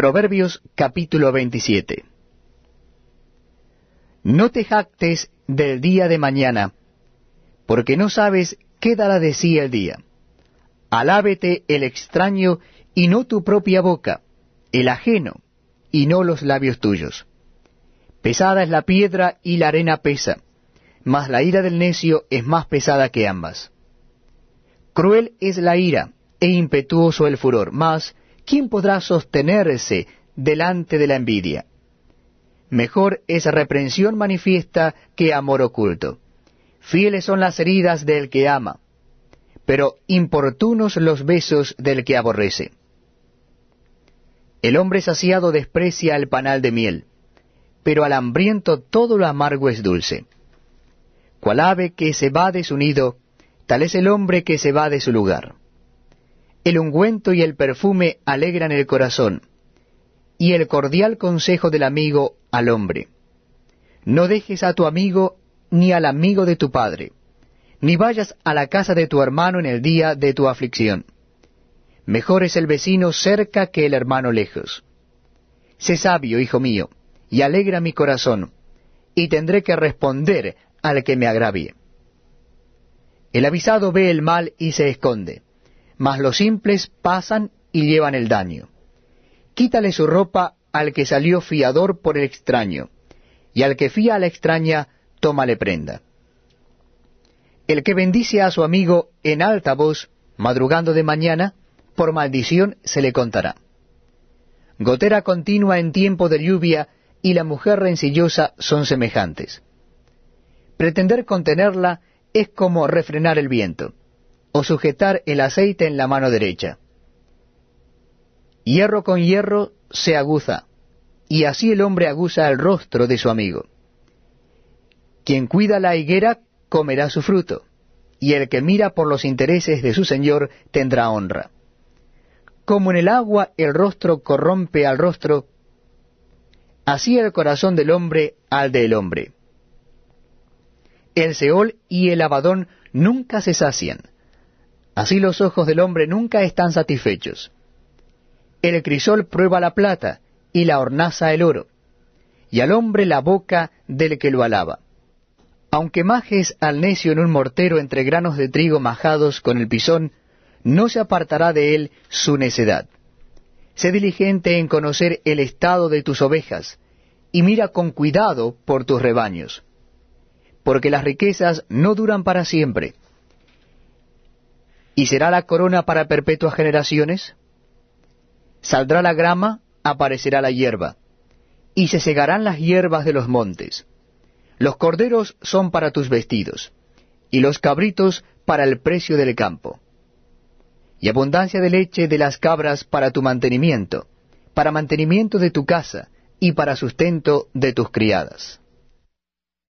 Proverbios capítulo 27 No te jactes del día de mañana, porque no sabes qué dará de sí el día. Alábete el extraño y no tu propia boca, el ajeno y no los labios tuyos. Pesada es la piedra y la arena pesa, mas la ira del necio es más pesada que ambas. Cruel es la ira e impetuoso el furor, mas ¿quién podrá sostenerse delante de la envidia? Mejor es reprensión manifiesta que amor oculto. Fieles son las heridas del que ama, pero importunos los besos del que aborrece. El hombre saciado desprecia el panal de miel, pero al hambriento todo lo amargo es dulce. Cual ave que se va de su nido, tal es el hombre que se va de su lugar. El ungüento y el perfume alegran el corazón, y el cordial consejo del amigo al hombre. No dejes a tu amigo ni al amigo de tu padre, ni vayas a la casa de tu hermano en el día de tu aflicción. Mejor es el vecino cerca que el hermano lejos. Sé sabio, hijo mío, y alegra mi corazón, y tendré que responder al que me agravie. El avisado ve el mal y se esconde, mas los simples pasan y llevan el daño. Quítale su ropa al que salió fiador por el extraño, y al que fía a la extraña, tómale prenda. El que bendice a su amigo en alta voz, madrugando de mañana, por maldición se le contará. Gotera continua en tiempo de lluvia y la mujer rencillosa son semejantes. Pretender contenerla es como refrenar el viento, o sujetar el aceite en la mano derecha. Hierro con hierro se aguza, y así el hombre aguza el rostro de su amigo. Quien cuida la higuera comerá su fruto, y el que mira por los intereses de su señor tendrá honra. Como en el agua el rostro corrompe al rostro, así el corazón del hombre al del hombre. El Seol y el Abadón nunca se sacian, así los ojos del hombre nunca están satisfechos. El crisol prueba la plata, y la hornaza el oro, y al hombre la boca del que lo alaba. Aunque majes al necio en un mortero entre granos de trigo majados con el pisón, no se apartará de él su necedad. Sé diligente en conocer el estado de tus ovejas, y mira con cuidado por tus rebaños, porque las riquezas no duran para siempre. ¿Y será la corona para perpetuas generaciones? Saldrá la grama, aparecerá la hierba, y se segarán las hierbas de los montes. Los corderos son para tus vestidos, y los cabritos para el precio del campo y abundancia de leche de las cabras para tu mantenimiento, para mantenimiento de tu casa, y para sustento de tus criadas.